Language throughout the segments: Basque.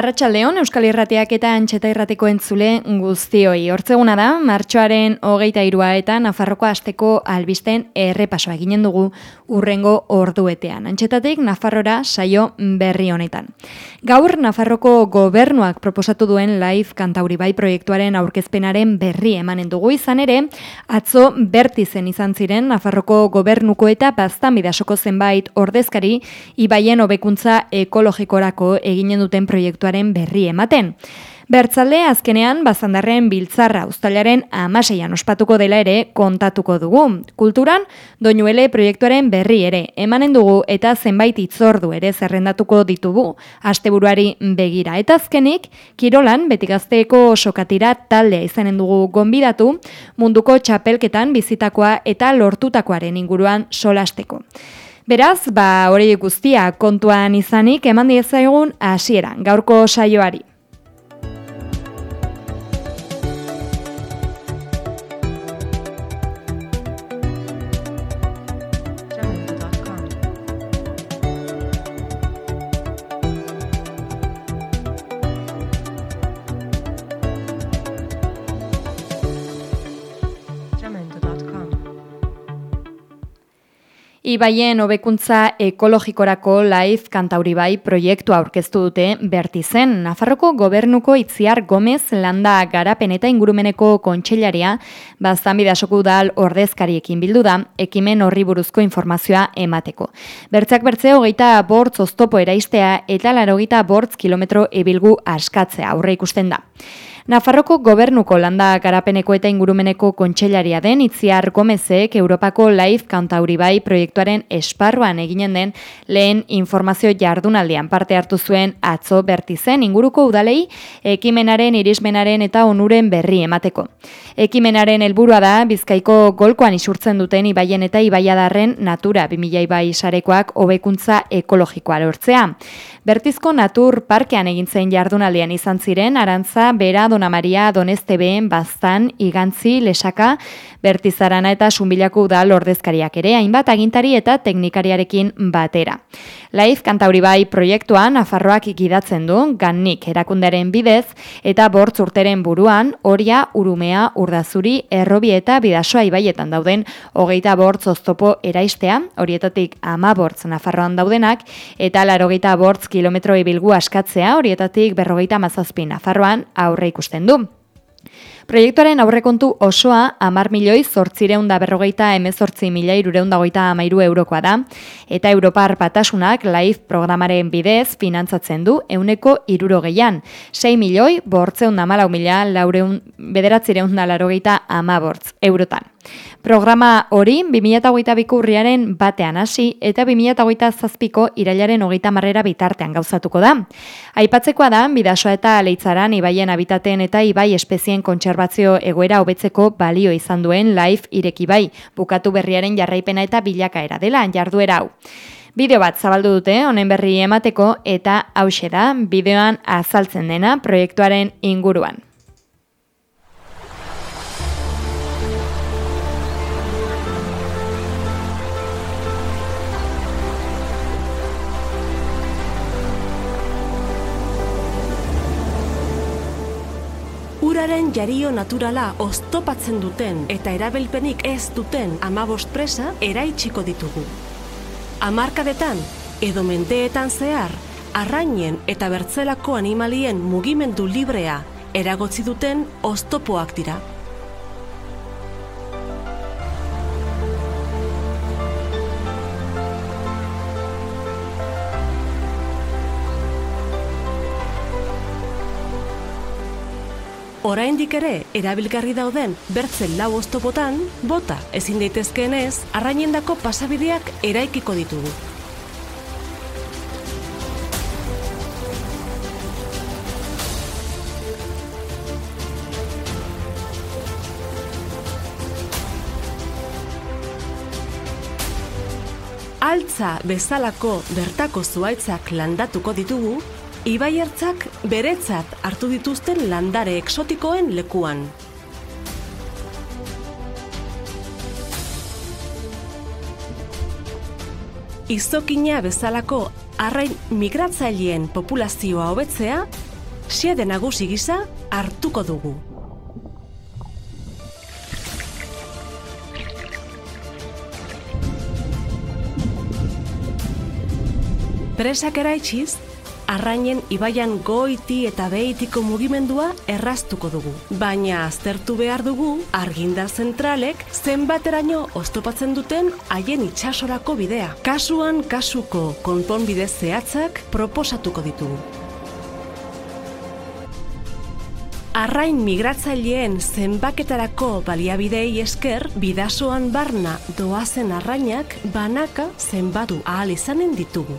Arratxaldeon, Euskal Irratiak eta Antxeta Irratiko entzule guztioi. Hortzeguna da, martxoaren hogeita irua eta Nafarroko asteko albisten errepasoa eginen dugu urrengo orduetean. Antxetatik Nafarrora saio berri honetan. Gaur, Nafarroko gobernuak proposatu duen live kantauri bai proiektuaren aurkezpenaren berri emanen dugu izan ere, atzo bertizen izan ziren Nafarroko gobernuko eta baztan bidasoko zenbait ordezkari, ibaien hobekuntza ekologikorako eginen duten proiektu proiektuaren berri ematen. Bertzalde azkenean bazandarren biltzarra ustalaren amaseian ospatuko dela ere kontatuko dugu. Kulturan, doinuele proiektuaren berri ere emanen dugu eta zenbait itzordu ere zerrendatuko ditugu asteburuari begira. Eta azkenik, Kirolan betigazteeko sokatira taldea izanen dugu gonbidatu munduko txapelketan bizitakoa eta lortutakoaren inguruan solasteko. Beraz, ba, hori guztia kontuan izanik eman diezagun hasieran gaurko saioari. Ibaien hobekuntza ekologikorako live kantauri bai proiektua aurkeztu dute bertizen. Nafarroko gobernuko itziar Gomez landa garapen eta ingurumeneko kontseilaria baztan bidasoku dal ordezkariekin bildu da, ekimen horri buruzko informazioa emateko. Bertzak bertze hogeita bortz oztopo eraistea eta larogeita bortz kilometro ebilgu askatzea aurre ikusten da. Nafarroko gobernuko landa garapeneko eta ingurumeneko kontseilaria den Itziar Gomezek Europako Life Kantauri bai proiektuaren esparruan eginen den lehen informazio jardunaldian parte hartu zuen atzo bertizen inguruko udalei ekimenaren irismenaren eta onuren berri emateko. Ekimenaren helburua da Bizkaiko golkoan isurtzen duten ibaien eta ibaiadarren natura 2000 ibai sarekoak hobekuntza ekologikoa lortzea. Bertizko Natur Parkean egin zen jardunaldian izan ziren Arantza, Bera, Dona Maria, Donestebeen, Baztan, Igantzi, Lesaka, Bertizarana eta Sunbilako udal ordezkariak ere, hainbat agintari eta teknikariarekin batera. Laiz kantauri bai proiektuan Nafarroak ikidatzen du, gannik erakundaren bidez, eta bortz urteren buruan, oria, urumea, urdazuri, errobi eta bidasoa ibaietan dauden, hogeita bortz oztopo eraistea, horietatik ama bortz Nafarroan daudenak, eta larogeita bortz kilometro ibilgu askatzea, horietatik berrogeita mazazpi Nafarroan aurre ikusten du. Proiektuaren aurrekontu osoa amar milioi zortzireun da berrogeita emezortzi mila irureun goita amairu eurokoa da, eta Europar Batasunak Life programaren bidez finantzatzen du euneko iruro geian, 6 milioi bortzeun da malau mila laureun bederatzireun da amabortz eurotan. Programa hori 2008 urriaren batean hasi eta 2008 zazpiko irailaren hogeita marrera bitartean gauzatuko da. Aipatzekoa da, bidasoa eta leitzaran ibaien habitaten eta ibai espezien kontserbazio egoera hobetzeko balio izan duen live ireki bai, bukatu berriaren jarraipena eta bilakaera dela jarduera hau. Bideo bat zabaldu dute honen berri emateko eta hause da bideoan azaltzen dena proiektuaren inguruan. Uraren jario naturala oztopatzen duten eta erabelpenik ez duten amabost presa eraitsiko ditugu. Amarkadetan edo mendeetan zehar, arrainen eta bertzelako animalien mugimendu librea eragotzi duten oztopoak dira. Oraindik ere erabilgarri dauden bertzen lau oztopotan, bota ezin daitezkeenez, arrainendako pasabideak eraikiko ditugu. Altza bezalako bertako zuaitzak landatuko ditugu, ibaiertzak beretzat hartu dituzten landare eksotikoen lekuan. Izokina bezalako arrain migratzaileen populazioa hobetzea, xede nagusi gisa hartuko dugu. Presak eraitxiz, arrainen ibaian goiti eta behitiko mugimendua erraztuko dugu. Baina aztertu behar dugu, argindar zentralek zenbateraino oztopatzen duten haien itxasorako bidea. Kasuan kasuko konponbide zehatzak proposatuko ditugu. Arrain migratzaileen zenbaketarako baliabidei esker, bidasoan barna doazen arrainak banaka zenbatu ahal izanen ditugu.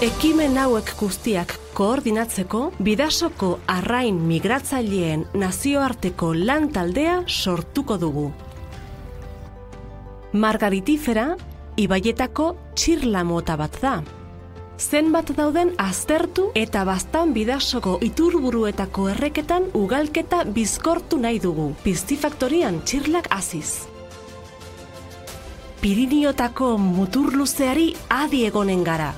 Ekimen hauek guztiak koordinatzeko, bidasoko arrain migratzaileen nazioarteko lan taldea sortuko dugu. Margaritifera, ibaietako txirla mota bat da. Zenbat dauden aztertu eta bastan bidasoko iturburuetako erreketan ugalketa bizkortu nahi dugu, piztifaktorian txirlak aziz. Piriniotako muturluzeari adi egonen gara,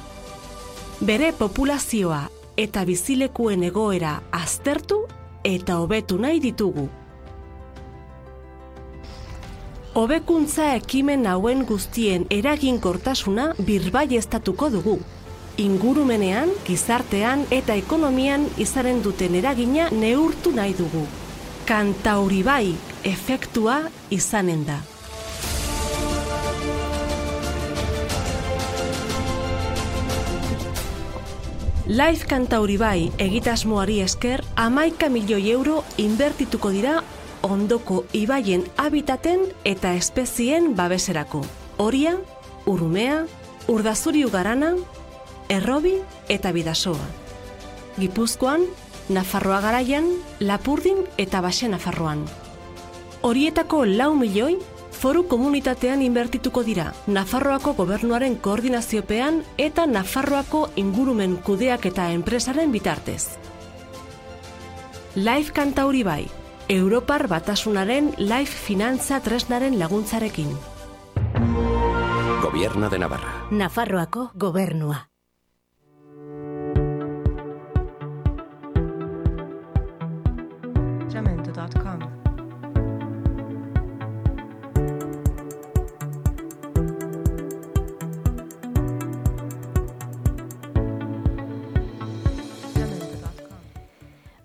bere populazioa eta bizilekuen egoera aztertu eta hobetu nahi ditugu. Hobekuntza ekimen hauen guztien eraginkortasuna birbaieztatuko dugu. Ingurumenean, gizartean eta ekonomian izaren duten eragina neurtu nahi dugu. Kantauribai efektua izanen da. Life Kantauribai egitasmoari esker amaika milioi euro inbertituko dira ondoko ibaien habitaten eta espezien babeserako. Horia, Urumea, Urdazuri Ugarana, Errobi eta Bidasoa. Gipuzkoan, Nafarroa garaian, Lapurdin eta Baxe Nafarroan. Horietako lau milioi foru komunitatean inbertituko dira, Nafarroako gobernuaren koordinaziopean eta Nafarroako ingurumen kudeak eta enpresaren bitartez. Life Kantauri bai, Europar batasunaren Life Finantza tresnaren laguntzarekin. Gobierno de Navarra. Nafarroako gobernua.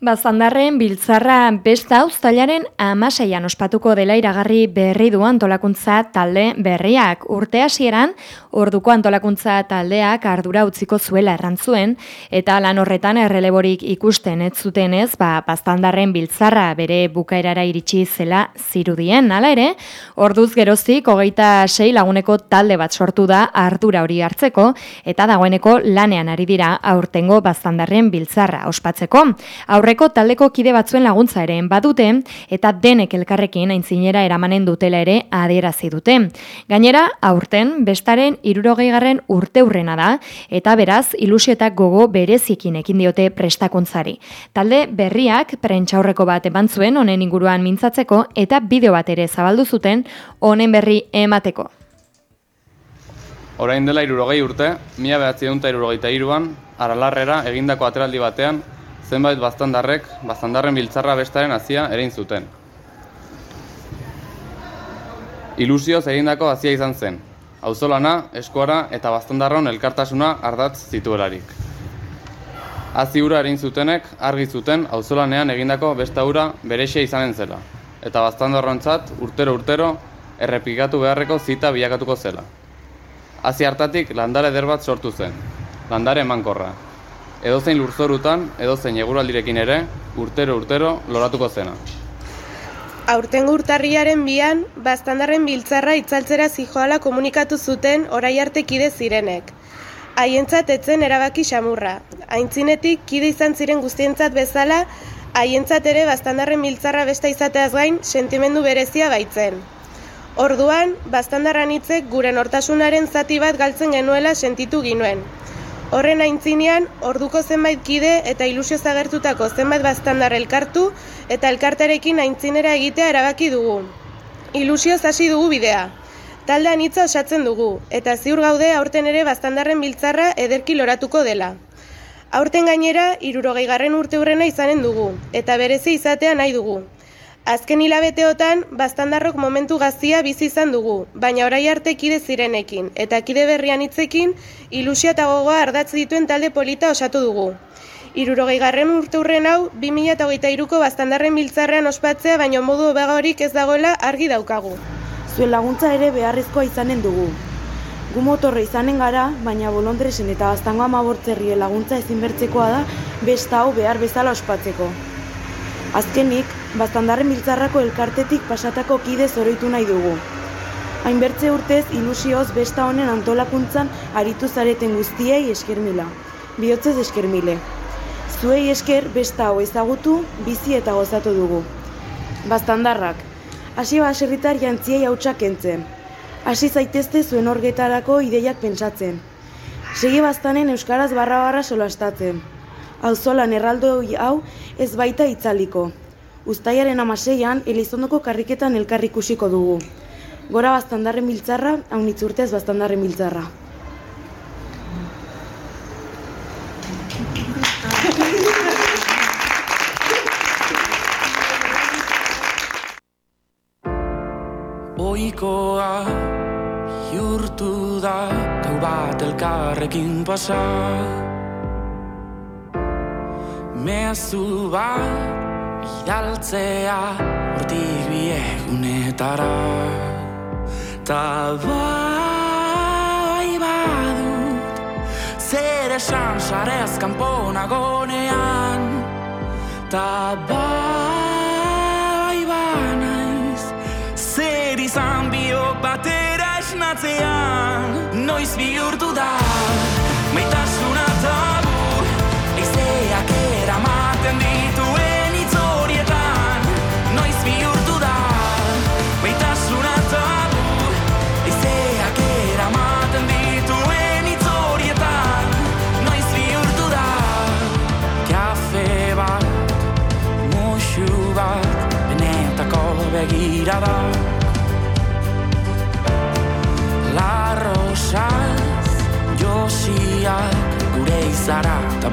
Bazandarren biltzarra besta uztailaren amaseian ospatuko dela iragarri berri du antolakuntza talde berriak. Urte hasieran orduko antolakuntza taldeak ardura utziko zuela errantzuen, eta lan horretan erreleborik ikusten ez zutenez, ba, bazandarren biltzarra bere bukaerara iritsi zela zirudien. Hala ere, orduz geroztik hogeita sei laguneko talde bat sortu da ardura hori hartzeko, eta dagoeneko lanean ari dira aurtengo bazandarren biltzarra ospatzeko. Aurreko taldeko kide batzuen laguntza ere badute eta denek elkarrekin aintzinera eramanen dutela ere adierazi dute. Gainera, aurten bestaren 60garren urteurrena da eta beraz ilusio eta gogo berezikin ekin diote prestakuntzari. Talde berriak prentxaurreko bat eman zuen honen inguruan mintzatzeko eta bideo bat ere zabaldu zuten honen berri emateko. Orain dela irurogei urte, mila behatzi irurogeita iruan, aralarrera egindako ateraldi batean, zenbait baztandarrek, baztandarren biltzarra bestaren hazia erein zuten. Ilusioz egindako hazia izan zen, auzolana, eskuara eta baztandarron elkartasuna ardatz zituelarik. Hazi ura erein zutenek argi zuten auzolanean egindako besta ura berexia izanen zela, eta baztandarrontzat urtero-urtero errepikatu beharreko zita bilakatuko zela. Hazi hartatik landare eder bat sortu zen, landare emankorra. Edozein lurzorutan, edozein eguraldirekin ere, urtero-urtero loratuko zena. Aurtengo urtarriaren bian, bastandarren biltzarra itzaltzera zijoala komunikatu zuten orai arte kide zirenek. Haientzat etzen erabaki xamurra. Aintzinetik kide izan ziren guztientzat bezala, haientzat ere bastandarren biltzarra besta izateaz gain sentimendu berezia baitzen. Orduan, bastandarran hitzek gure nortasunaren zati bat galtzen genuela sentitu ginuen. Horren aintzinean, orduko zenbait kide eta ilusio zagertutako zenbait bastandar elkartu eta elkartarekin aintzinera egitea erabaki dugu. Ilusioz hasi dugu bidea. Talde anitza osatzen dugu, eta ziur gaude aurten ere bastandarren biltzarra ederki loratuko dela. Aurten gainera, irurogei garren urte hurrena izanen dugu, eta berezi izatea nahi dugu. Azken hilabeteotan, bastandarrok momentu gazia bizi izan dugu, baina orai arte kide zirenekin, eta kide berrian hitzekin, ilusia eta gogoa ardatz dituen talde polita osatu dugu. Irurogei garren urte hurren hau, 2008ko bastandarren biltzarrean ospatzea, baina modu hobegorik ez dagoela argi daukagu. Zuen laguntza ere beharrezkoa izanen dugu. Gu motorre izanen gara, baina bolondresen eta baztango amabortzerrie laguntza ezinbertzekoa da besta hau behar bezala ospatzeko. Azkenik, bastandarren biltzarrako elkartetik pasatako kide zoroitu nahi dugu. Hainbertze urtez ilusioz besta honen antolakuntzan aritu zareten guztiei eskermila. Bihotzez eskermile. Zuei esker besta hau ezagutu, bizi eta gozatu dugu. Bastandarrak, hasi baserritar jantziei hautsak entzen. Hasi zaitezte zuen orgetarako ideiak pentsatzen. Segi bastanen euskaraz barra-barra solastatzen. Auzolan erraldo hau ez baita itzaliko. Uztaiaren amaseian, Elizondoko karriketan elkarrikusiko dugu. Gora bastandarren biltzarra, haunitz urtez bastandarren biltzarra. Oikoa jurtu da gau bat elkarrekin pasa Mezu bat idaltzea hortik biegunetara Ta bai badut zer esan sarez kanpo nagonean Ta bai banaiz zer izan biok batera esnatzean. Noiz bihurtu da maitasuna begirada Larrosaz josiak gure izara eta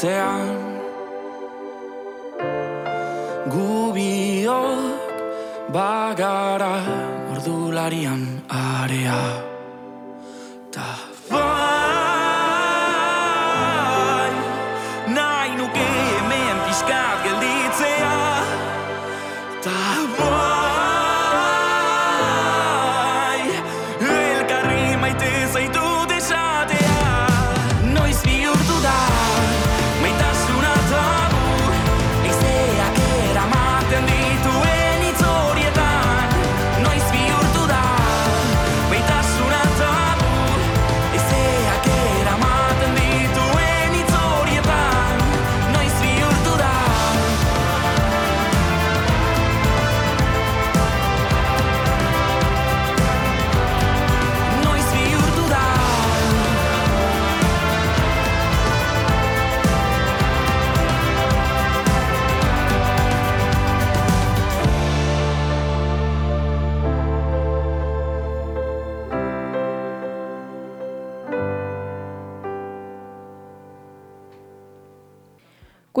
gorputzean gubiok bagara ordularian area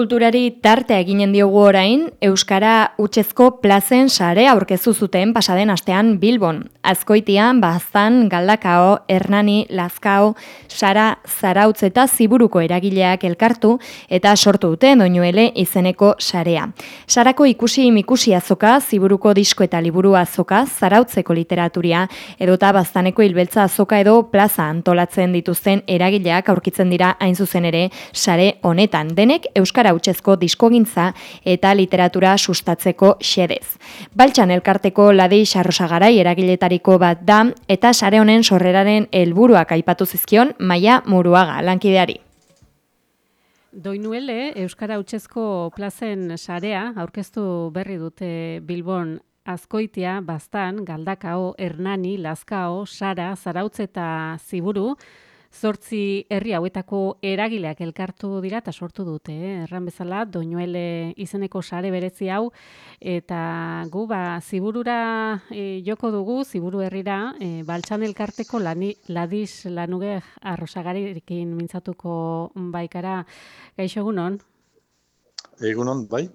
Kulturari tartea eginen diogu orain, Euskara Utsezko plazen sare aurkeztu zuten pasaden astean Bilbon. Azkoitian, Baztan, Galdakao, Hernani, Lazkao, Sara, Zarautz eta Ziburuko eragileak elkartu eta sortu dute doinuele izeneko sarea. Sarako ikusi mikusi azoka, Ziburuko disko eta liburu azoka, Zarautzeko literaturia, edota Baztaneko hilbeltza azoka edo plaza antolatzen dituzten eragileak aurkitzen dira hain zuzen ere sare honetan. Denek Euskara euskara utzezko diskogintza eta literatura sustatzeko xedez. Baltxan elkarteko ladei xarrosagarai eragiletariko bat da eta sare honen sorreraren helburuak aipatu zizkion Maia Muruaga lankideari. Doinuele Euskara Utsezko plazen sarea aurkeztu berri dute Bilbon Azkoitia, Bastan, Galdakao, Hernani, Lazkao, Sara, Zarautz eta Ziburu, Zortzi herri hauetako eragileak elkartu dira eta sortu dute, eh? erran bezala, doinuele izeneko sare berezi hau, eta gu, ba, ziburura e, joko dugu, ziburu herrira, e, baltsan elkarteko lani, ladiz lanuge arrosagarirekin mintzatuko baikara gaixo egunon? Egunon, bai.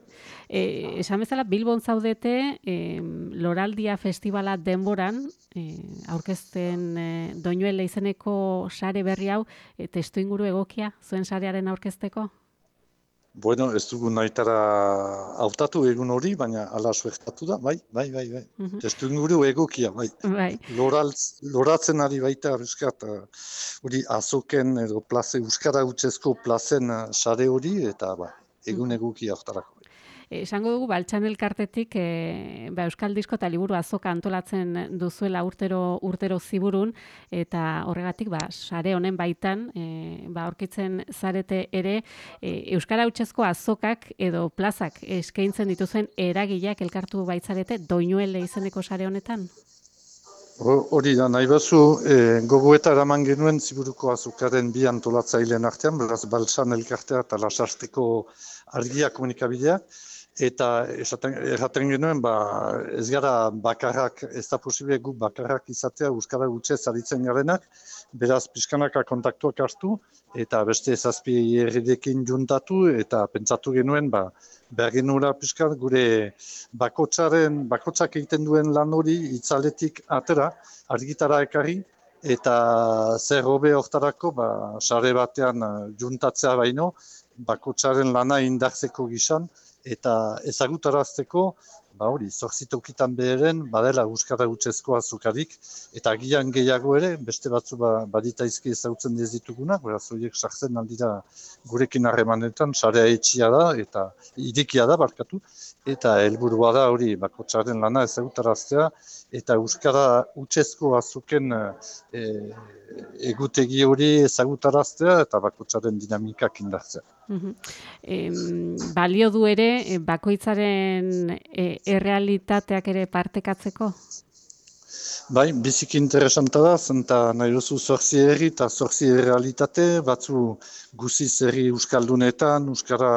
E, esan bezala, Bilbon zaudete, e, Loraldia Festivala denboran, e, aurkezten e, doinuele izeneko sare berri hau, e, testu inguru egokia, zuen sarearen aurkezteko? Bueno, ez dugu nahitara hautatu egun hori, baina ala suertatu da, bai, bai, bai, bai. Mm Testu inguru egokia, bai. bai. Loraltz, loratzen ari baita, euskat, hori azoken edo plaze, euskara utzezko plazen sare hori, eta bai, egun eguki hartarako. Esango dugu, baltsan elkartetik, e, ba, Euskal Disko eta Liburu azoka antolatzen duzuela urtero, urtero ziburun, eta horregatik, ba, sare honen baitan, e, ba, orkitzen zarete ere, e, Euskara Utsezko azokak edo plazak eskaintzen dituzen eragileak elkartu baitzarete, doinuele izeneko sare honetan? Hori da, nahi bazu, e, gogoeta eraman genuen ziburuko azukaren bi antolatzaileen artean, beraz, baltsan elkartea eta lasarteko argia komunikabidea, eta erraten genuen, ba, ez gara bakarrak, ez da posible gu bakarrak izatea Euskara gutxe zaritzen garenak, beraz pixkanaka kontaktuak hartu, eta beste ezazpi erredekin juntatu, eta pentsatu genuen, ba, bergin ura pixkat, gure bakotsaren, bakotsak egiten duen lan hori itzaletik atera, argitara ekarri, eta zer hobe hortarako, ba, sare batean juntatzea baino, bakotsaren lana indartzeko gizan, eta ezagutarazteko, ba hori, zorzitokitan beheren, badela Euskara Utsezko azukarik, eta agian gehiago ere, beste batzu ba, baditaizki ezagutzen dezitugunak, beraz horiek sartzen aldira gurekin harremanetan, sarea etxia da, eta irikia da, barkatu, eta helburua da hori, bakotsaren lana ezagutaraztea, eta Euskara Utsezko azuken e, egutegi hori ezagutaraztea, eta bakotsaren dinamikak indartzea. E, balio du ere eh, bakoitzaren e, errealitateak ere partekatzeko? Bai, biziki interesanta da, zenta nahi duzu zorzi herri eta zorzi realitate, batzu guziz herri Euskaldunetan, Euskara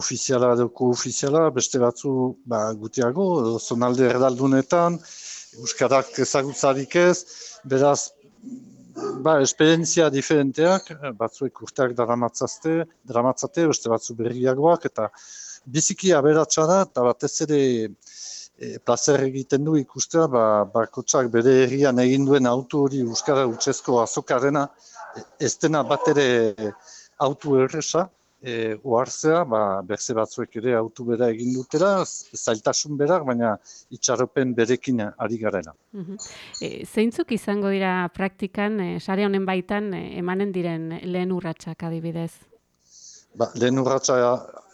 ofiziala edo ko-ofiziala, beste batzu ba, gutiago, zonalde erdaldunetan, Euskarak ezagutzarik ez, beraz ba, esperientzia diferenteak, batzuek urteak daramatzazte, daramatzate, beste batzu berriagoak, eta biziki aberatsa da, eta batez ere e, placer egiten du ikustea, ba, bakotsak bere herrian egin duen auto hori Euskara Utsezko azokarena, ez dena bat ere auto erresa, e, ohartzea, ba, berze batzuek ere autu bera egin dutera, zailtasun berak, baina itxaropen berekin ari garela. E, zeintzuk izango dira praktikan, e, sare honen baitan, e, emanen diren lehen urratsak adibidez? Ba, lehen urratsa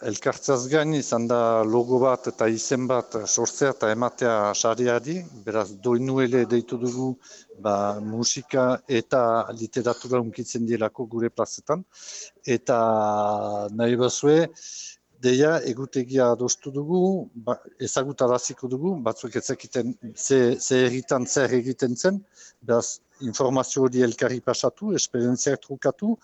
elkartzaz gain izan da logo bat eta izen bat sortzea eta ematea sareari, beraz doinuele deitu dugu ba, musika eta literatura unkitzen dielako gure plazetan. Eta nahi bazue, deia egutegia adostu dugu, ba, ezagutaraziko dugu, batzuk ezakiten ze, ze erritan zer egiten zen, beraz informazio hori elkarri pasatu, esperientziak trukatu,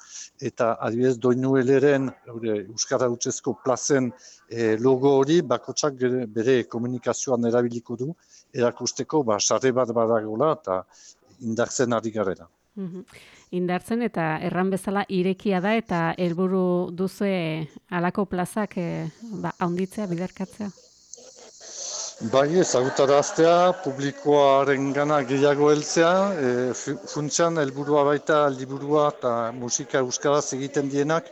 eta adibidez doinu eleren Euskara Utsezko plazen e, logo hori bakotsak bere komunikazioan erabiliko du, erakusteko ba, sare bat badagola eta indartzen ari garela. indartzen eta erran bezala irekia da eta helburu duzue halako plazak e, ba, haunditzea, biderkatzea. Bai, ezagutaraztea, publikoaren gana gehiago heltzea, e, fu- funtsean helburua baita liburua eta musika euskaraz egiten dienak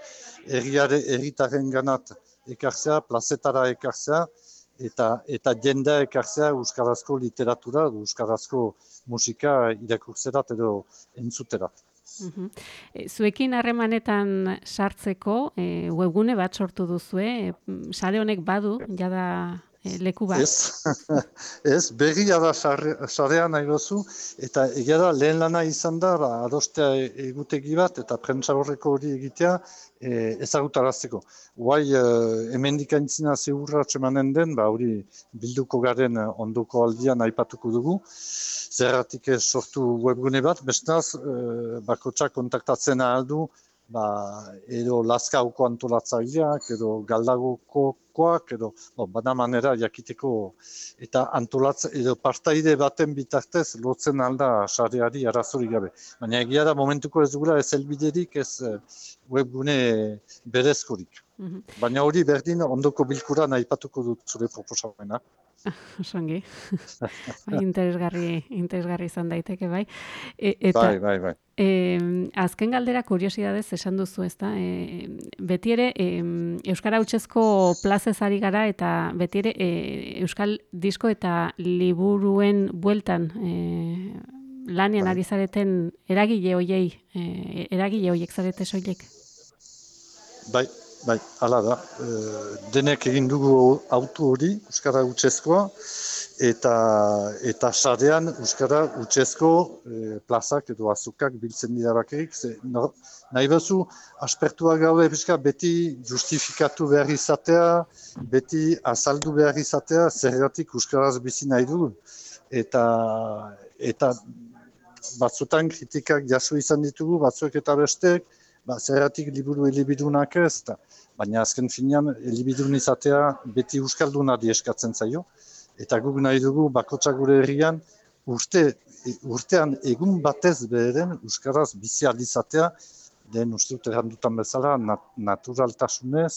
erriare, erritaren ganat ekartzea, plazetara ekartzea, eta eta jendea ekartzea euskarazko literatura, euskarazko musika irakurtzerat edo entzuterat. Mhm. E, Zuekin harremanetan sartzeko e, webgune bat sortu duzue, e, sare honek badu, jada leku bat. Ez, ez, berria da sare- sarea nahi duzu, eta egia da lehen lana izan da, ba, adostea egutegi bat, eta prentsa horreko hori egitea e, ezagutarazteko. Guai, e, hemendik aintzina zeurra txemanen den, ba, hori bilduko garen eh, ondoko aldian aipatuko dugu. Zerratik sortu webgune bat, bestaz, e, bakotsak kontaktatzen ahal du, ba, edo Lazkauko antolatzaileak, edo Galdagokoak, edo bo, bada manera jakiteko eta antolatz edo partaide baten bitartez lotzen alda sareari arazorik gabe. Baina egia da momentuko ez dugula ez helbiderik ez eh, webgune berezkorik. Mhm. Baina hori berdin ondoko bilkuran aipatuko dut zure proposamena. Osongi. bai, interesgarri, interesgarri izan daiteke, bai. E, eta, Bai, bai, bai. E, azken galdera kuriosidadez esan duzu, ezta? E, beti ere e, euskara hutsezko plazez ari gara eta beti ere e, euskal disko eta liburuen bueltan e, lanean Bai. ari zareten eragile hoiei, e, eragile hoiek zarete soilek. Bai, bai, hala da. E, denek egin dugu auto hori, Euskara Utsezkoa, eta eta sarean Euskara Utsezko e, plazak edo azukak biltzen dira bakarrik. Ze, no, nahi bezu, aspertuak gaude pixka beti justifikatu behar izatea, beti azaldu behar izatea, zergatik Euskaraz bizi nahi dugu. Eta, eta batzutan kritikak jaso izan ditugu, batzuek eta bestek, ba, zerratik liburu elibidunak ez, da. baina azken finean elibidun izatea beti euskaldunari eskatzen zaio, eta guk nahi dugu bakotsak gure herrian urte, urtean egun batez beheren euskaraz bizi ahal izatea, den uste dut errandutan bezala nat naturaltasunez,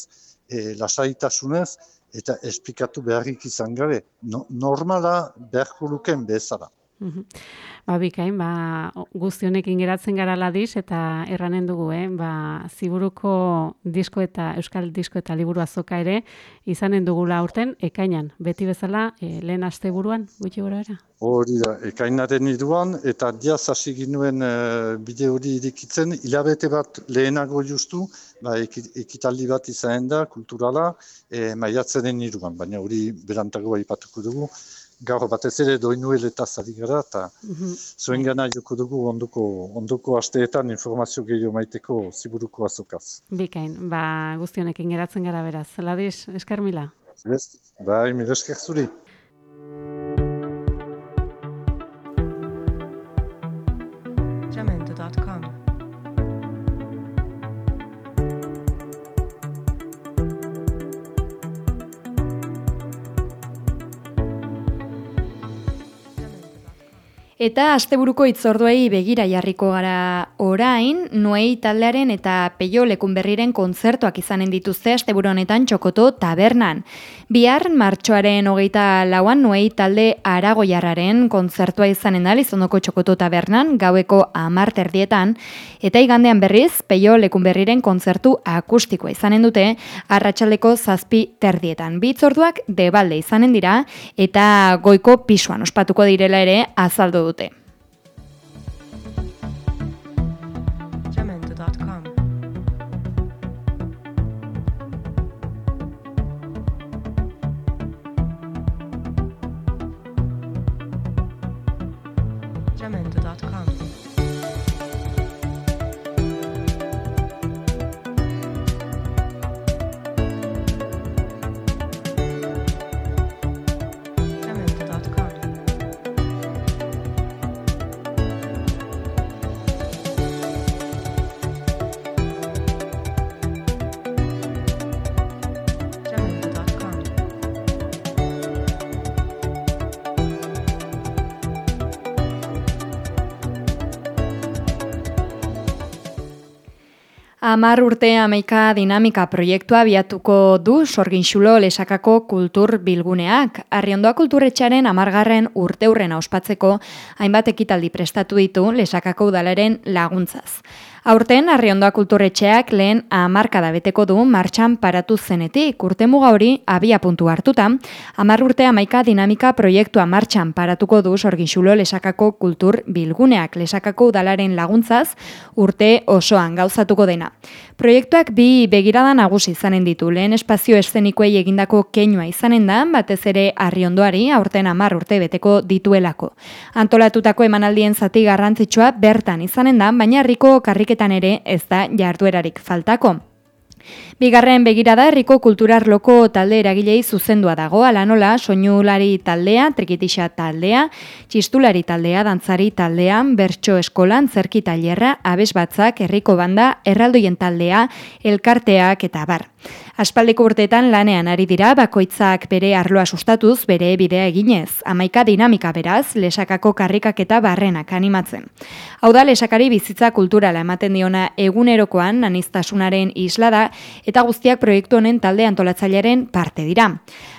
e, lasaitasunez, eta esplikatu beharrik izan gabe. No, normala beharko luken bezala. Mhm. Ba, bikain, ba, o- guzti honekin geratzen gara ladiz eta erranen dugu, eh? ba, ziburuko disko eta euskal disko eta liburu azoka ere izanen dugula aurten ekainan, beti bezala e, lehen asteburuan gutxi gora era. Hori da, ekainaren iruan, eta diaz hasi ginuen e, bide hori irikitzen, hilabete bat lehenago justu, ba, eki- ekitaldi bat izanen da, kulturala, e, maiatzenen iruan, baina hori berantago aipatuko dugu. Gaur batez ere doinuel eta zari gara, eta Mhm. zuen gana joko dugu ondoko, ondoko asteetan informazio gehiago maiteko ziburuko azokaz. Bikain, ba, guzti honekin geratzen gara beraz. Ladiz, esker mila. Ez? Bai, mire esker zuri. Eta asteburuko itzorduei begira jarriko gara orain, nuei taldearen eta peio lekun berriren kontzertuak izanen dituzte asteburu honetan txokoto tabernan. Bihar martxoaren hogeita lauan nuei talde aragoiarraren kontzertua izanen da Lizondoko txokoto tabernan gaueko amart erdietan, eta igandean berriz peio lekun berriren kontzertu akustikoa izanen dute arratsaldeko zazpi terdietan. Bi itzorduak debalde izanen dira eta goiko pisuan ospatuko direla ere azaldu dute. Amar urte amaika dinamika proiektua biatuko du sorginxulo lesakako kultur bilguneak. Arriondoa kulturretxaren amargarren urteurren auspatzeko hainbat ekitaldi prestatu ditu lesakako udalaren laguntzaz. Aurten, Arriondoa kulturretxeak lehen amarkada beteko du martxan paratu zenetik. Urtemuga hori abia puntu hartuta, amar urte amaika dinamika proiektua martxan paratuko du sorginxulo lesakako kultur bilguneak lesakako udalaren laguntzaz urte osoan gauzatuko dena. Proiektuak bi begirada nagusi izanen ditu, lehen espazio eszenikoei egindako keinua izanen da, batez ere arriondoari aurten amar urte beteko dituelako. Antolatutako emanaldien zati garrantzitsua bertan izanen da, baina herriko karriketan ere ez da jarduerarik faltako. Bigarren begirada herriko kulturarloko talde eragilei zuzendua dago, alanola soinulari taldea, trikitisa taldea, txistulari taldea, dantzari taldea, bertso eskolan, zerki tailerra, abes batzak, herriko banda, erraldoien taldea, elkarteak eta bar. Aspaldiko urteetan lanean ari dira bakoitzak bere arloa sustatuz bere bidea eginez. Amaika dinamika beraz, lesakako karrikak eta barrenak animatzen. Hau da, lesakari bizitza kulturala ematen diona egunerokoan aniztasunaren isla da eta guztiak proiektu honen talde antolatzailearen parte dira.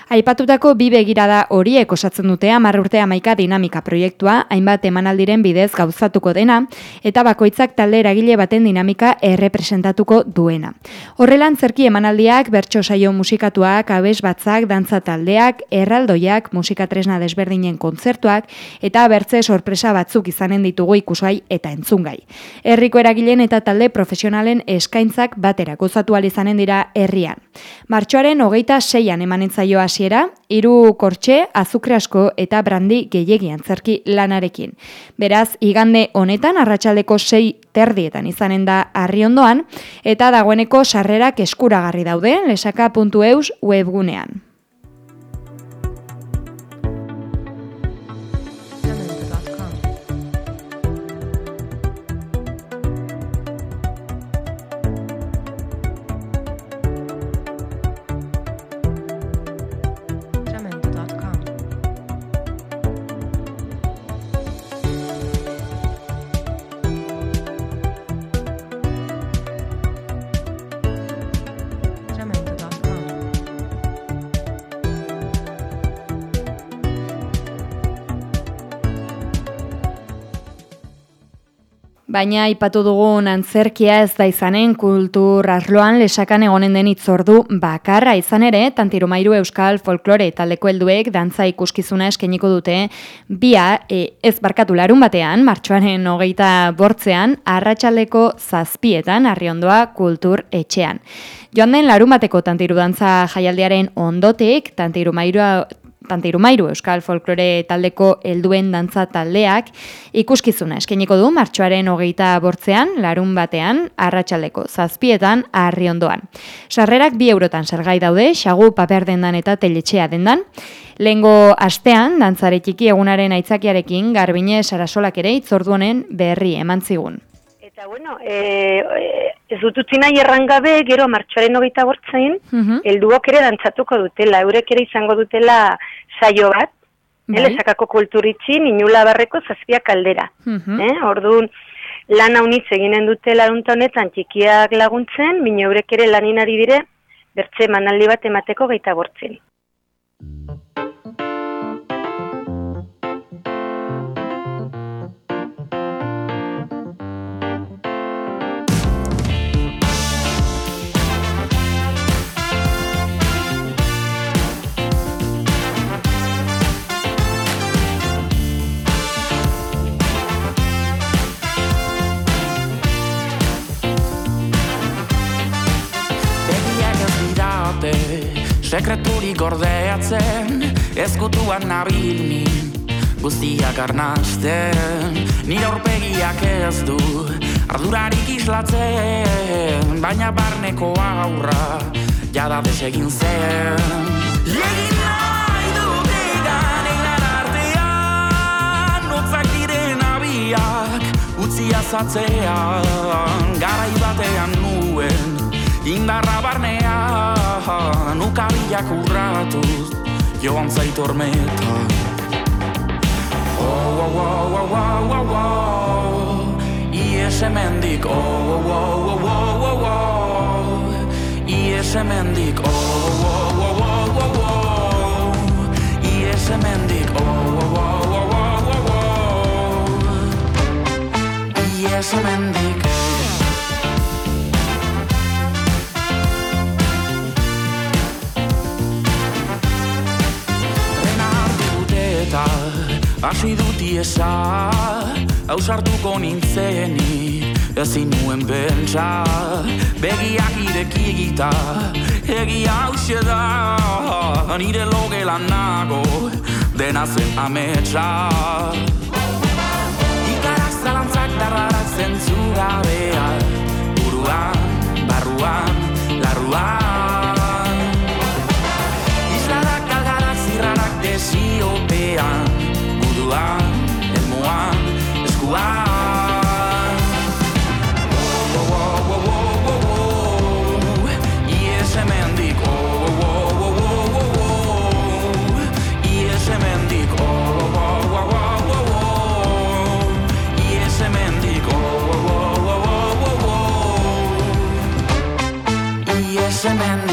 Aipatutako bi begirada horiek osatzen dute hamar urte amaika dinamika proiektua, hainbat emanaldiren bidez gauzatuko dena, eta bakoitzak talde eragile baten dinamika errepresentatuko duena. Horrelan zerki emanaldiak, bertso saio musikatuak, abes batzak, dantza taldeak, erraldoiak, musika tresna desberdinen kontzertuak, eta bertze sorpresa batzuk izanen ditugu ikusai eta entzungai. Herriko eragileen eta talde profesionalen eskaintzak batera gozatu izanen dira herrian. Martxoaren hogeita seian emanentzaio hasiera, hiru kortxe, azukre asko eta brandi gehiagian zerki lanarekin. Beraz, igande honetan arratsaldeko sei terdietan izanen da harri ondoan, eta dagoeneko sarrerak eskuragarri daude lesaka.eus webgunean. Baina aipatu dugun antzerkia ez da izanen kultur arloan lesakan egonen den itzordu bakarra izan ere, tantirumairu euskal folklore taldeko helduek dantza ikuskizuna eskeniko dute, bia e, ez barkatu larun batean, martxoaren hogeita bortzean, arratsaleko zazpietan, arriondoa kultur etxean. Joan den larun bateko tantiru dantza jaialdiaren ondotek, tantirumairu Tanteirumairu Euskal Folklore taldeko helduen dantza taldeak ikuskizuna eskeniko du martxoaren hogeita bortzean, larun batean, arratsaldeko zazpietan, arri ondoan. Sarrerak bi eurotan zergai daude, xagu paper dendan eta teletxea dendan. Lengo astean, dantzare txiki egunaren aitzakiarekin, garbine sarasolak ere itzordu honen berri eman zigun. Eta bueno, e, ez dut utzi nahi errangabe, gero martxoaren hogeita bortzain, uh helduok ere dantzatuko dutela, eurek ere izango dutela saio bat, bai. elezakako kulturitzi, minula barreko zazpiak kaldera. Uh eh? Orduan, lan haunitz eginen dute larunta honetan txikiak laguntzen, mine eurek ere laninari dire, bertze manaldi bat emateko geita bortzen. Sekreturi gordeatzen Ezkutuan nabil Guztiak arnazten Nire aurpegiak ez du Ardurarik islatzen Baina barneko aurra Jada desegin zen. Legin nahi dut egan Egan artean Notzak diren abiak Utzi azatzean Garai batean nuen Indarra barnean Ukabilak urratuz Joan zaitormeta Oh, oh, oh, oh, oh, oh, oh Ies emendik Oh, oh, oh, oh, oh, oh, oh hemendik, oh, oh, oh, oh, oh, oh, oh. Ies hemendik, oh, oh, oh, oh, oh, oh, oh. Ies hemendik. Hasi dut iesa Hausartuko nintzenik ezin nuen bentsa Begiak ireki egita egia hause da Nire logelan nago dena zen ametsa. Ikarak zalantzak darrarak zentzu gabeak Buruan, barruan, larruan. Isladak galgarak zirrarak desiopean Guduan, elmuan, eskuan Oh, oh, oh, oh, oh, oh, oh. Ies hemendik, oh, oh, oh, oh, oh, oh, oh. Ies hemendik, oh, oh, oh, oh, oh, oh, oh. Ies hemendik, oh, oh, oh, oh, oh, oh, oh. Ies hemendik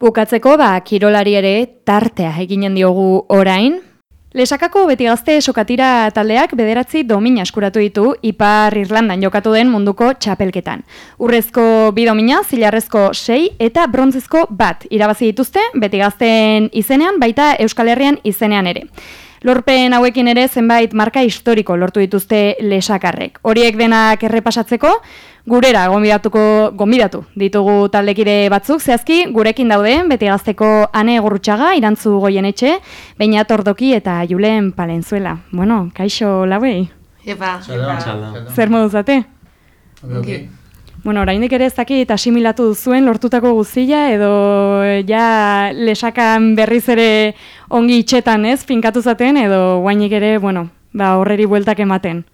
Bukatzeko, ba, kirolari ere tartea eginen diogu orain. Lesakako beti gazte sokatira taldeak bederatzi domina eskuratu ditu Ipar Irlandan jokatu den munduko txapelketan. Urrezko bi domina, zilarrezko sei eta brontzezko bat irabazi dituzte beti gazten izenean, baita Euskal Herrian izenean ere. Lorpen hauekin ere zenbait marka historiko lortu dituzte lesakarrek. Horiek denak errepasatzeko, gurera gonbidatuko gonbidatu ditugu taldekide batzuk, zehazki gurekin daude, beti gazteko ane gurrutxaga, irantzu goien etxe, baina tordoki eta julen palenzuela. Bueno, kaixo lauei? Epa. Zer moduzate? Okay. Bueno, oraindik ere ez dakit asimilatu duzuen lortutako guztia edo ja lesakan berriz ere ongi itxetan, ez? Finkatu zaten edo guainik ere, bueno, ba horreri bueltak ematen.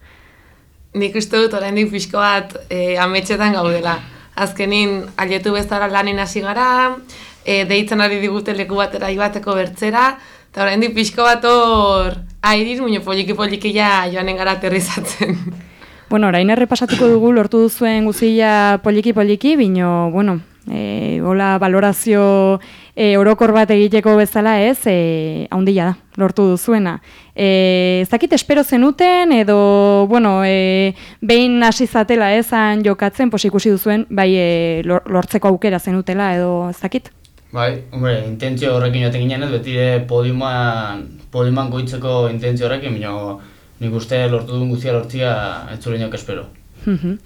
Nik uste dut oraindik pixko bat e, ametxetan gaudela. Azkenin alietu bezala lanen hasi gara, e, deitzen ari digute leku batera ibateko bertzera, eta oraindik pixko bat hor airiz, muño poliki-poliki ja joanen gara aterrizatzen. Bueno, orain errepasatuko dugu lortu duzuen guzia poliki-poliki, bino, bueno, e, hola valorazio e, orokor bat egiteko bezala ez, e, haundila da, lortu duzuena. E, ez dakit espero zenuten, edo, bueno, e, behin hasi zatela ezan jokatzen, pos ikusi duzuen, bai e, lor- lortzeko aukera zenutela, edo ez dakit? Bai, hombre, intentzio horrekin joaten ginen ez, beti podiuman, podiuman goitzeko intentzio horrekin, baina nik uste lortu duen guztia lortzia ez zure inok espero. Mhm.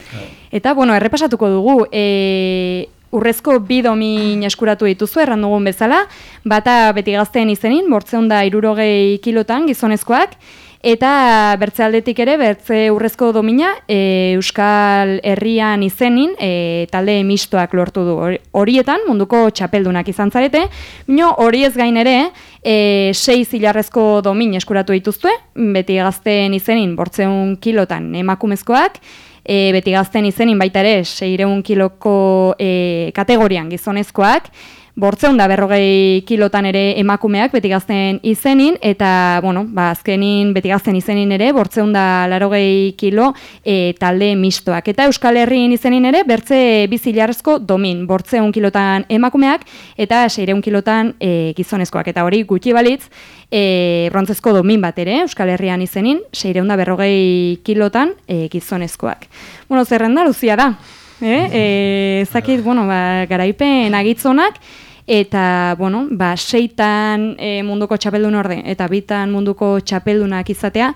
Eta, bueno, errepasatuko dugu, e, urrezko bi domin eskuratu dituzu, erran dugun bezala, bata beti gazteen izenin, bortzeun da irurogei kilotan gizonezkoak, eta bertze aldetik ere, bertze urrezko domina, e, Euskal Herrian izenin, e, talde mistoak lortu du. Hori- Horietan, munduko txapeldunak izan zarete, bino hori ez gain ere, e, sei zilarrezko domin eskuratu dituzue, beti gazteen izenin, bortzeun kilotan emakumezkoak, e, beti gazten izenin baita ere 600 kiloko e, kategorian gizonezkoak, bortzeun da berrogei kilotan ere emakumeak beti gazten izenin, eta, bueno, ba, azkenin beti gazten izenin ere, bortzeun da larogei kilo e, talde mistoak. Eta Euskal Herrin izenin ere, bertze bizilarrezko domin, bortzeun kilotan emakumeak, eta 600 kilotan e, gizonezkoak. Eta hori gutxi balitz, e, brontzezko domin bat ere, Euskal Herrian izenin, 600 da berrogei kilotan e, gizonezkoak. Bueno, zerrenda luzia da. Eh? E, zakit, bueno, ba, garaipen agitzonak, eta, bueno, ba, seitan e, munduko txapeldun orde, eta bitan munduko txapeldunak izatea,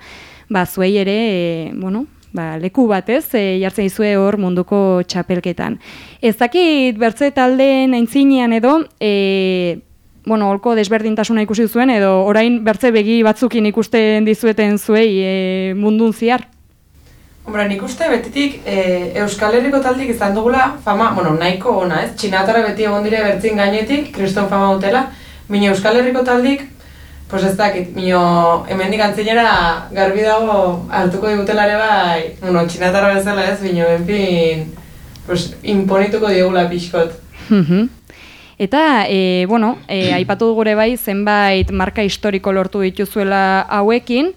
ba, zuei ere, e, bueno, ba, leku batez, e, jartzen izue hor munduko txapelketan. Ez dakit, bertze taldeen aintzinean edo, e, bueno, holko desberdintasuna ikusi zuen, edo orain bertze begi batzukin ikusten dizueten zuei e, mundun ziar. Hombre, nik uste betitik e, Euskal Herriko taldik izan dugula fama, bueno, nahiko ona, ez? Txinatarra beti egon dire bertzin gainetik, kriston fama dutela, mino Euskal Herriko taldik, pues ez dakit, mino hemendik antzinera garbi dago hartuko digutela ere bai, bueno, txinatarra bezala ez, mino enpin, pues, imponituko diegula pixkot. Mhm. Eta, e, bueno, e, aipatu gure bai zenbait marka historiko lortu dituzuela hauekin,